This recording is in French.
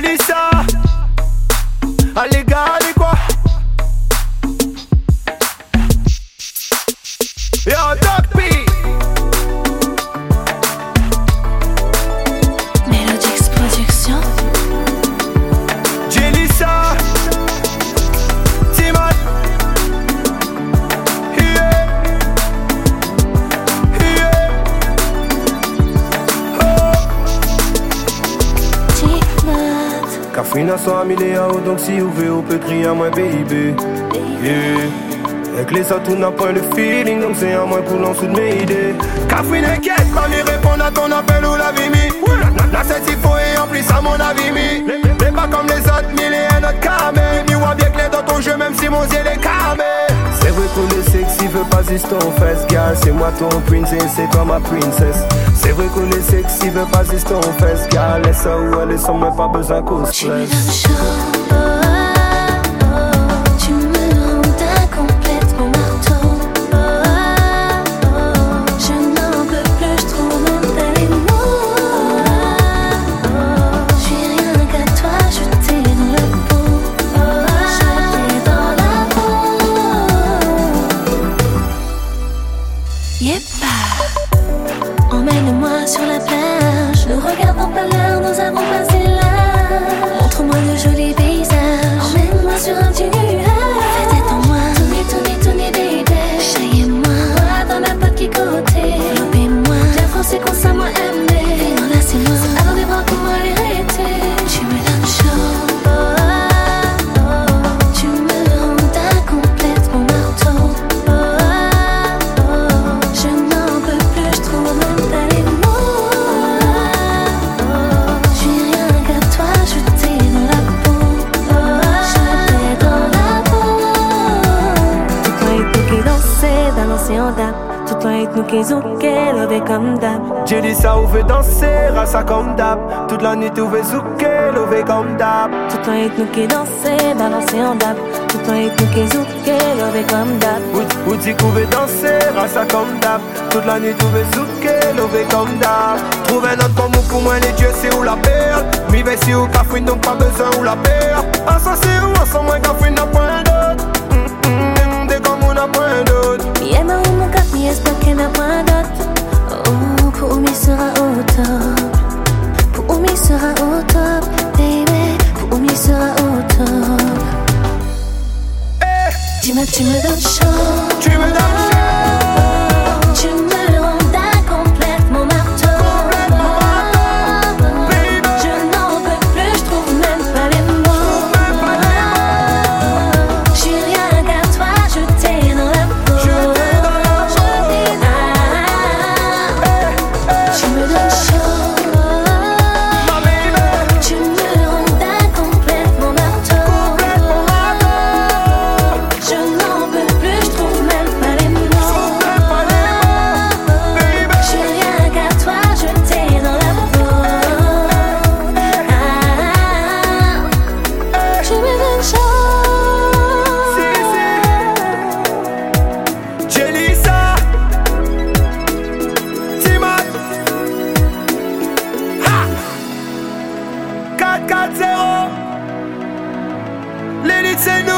Melissa Alligator. Sont à milliard donc si vous voulez, on peut crier à moi baby Yeah avec les on n'a pas le feeling, donc c'est à moi pour lancer de mes idées. Cafrine inquiète, pas me répondre à ton appel ou la vie mis. La c'est il faut et en plus à mon avis mis. Mais pas comme les autres, mille et un autre. Ni vois bien que les dans ton jeu, même si mon ciel veut pas juste ton fesse, gal. C'est moi ton princesse, c'est toi ma princesse. C'est vrai qu'on est sexy, veut pas juste ton fesse, gal. Laisse ça où elle est sans moi, pas besoin qu'on se sur la plage. Nous regardons pas l'heure, nous avons passé dab Tout le temps nous qui zouker, lever comme d'hab J'ai dit ça, on veut danser, rasa comme d'hab. Toute la nuit, on veut zouker, lever comme d'hab. Tout temps nous qui danser, balancer en dab Tout temps nous qui zouker, lever comme d'hab Ou, ou dit qu'on veut danser, rasa comme d'hab. Toute la nuit, on veut zouker, comme d'hab. Trouver un autre comme nous, pour moi, les dieux, c'est où la perte. Mi si ou cafouine, donc pas besoin où la perte. Ensemble, ou ensemble, cafouine, n'a point. 心里的伤。4-4-0 L'élite c'est nous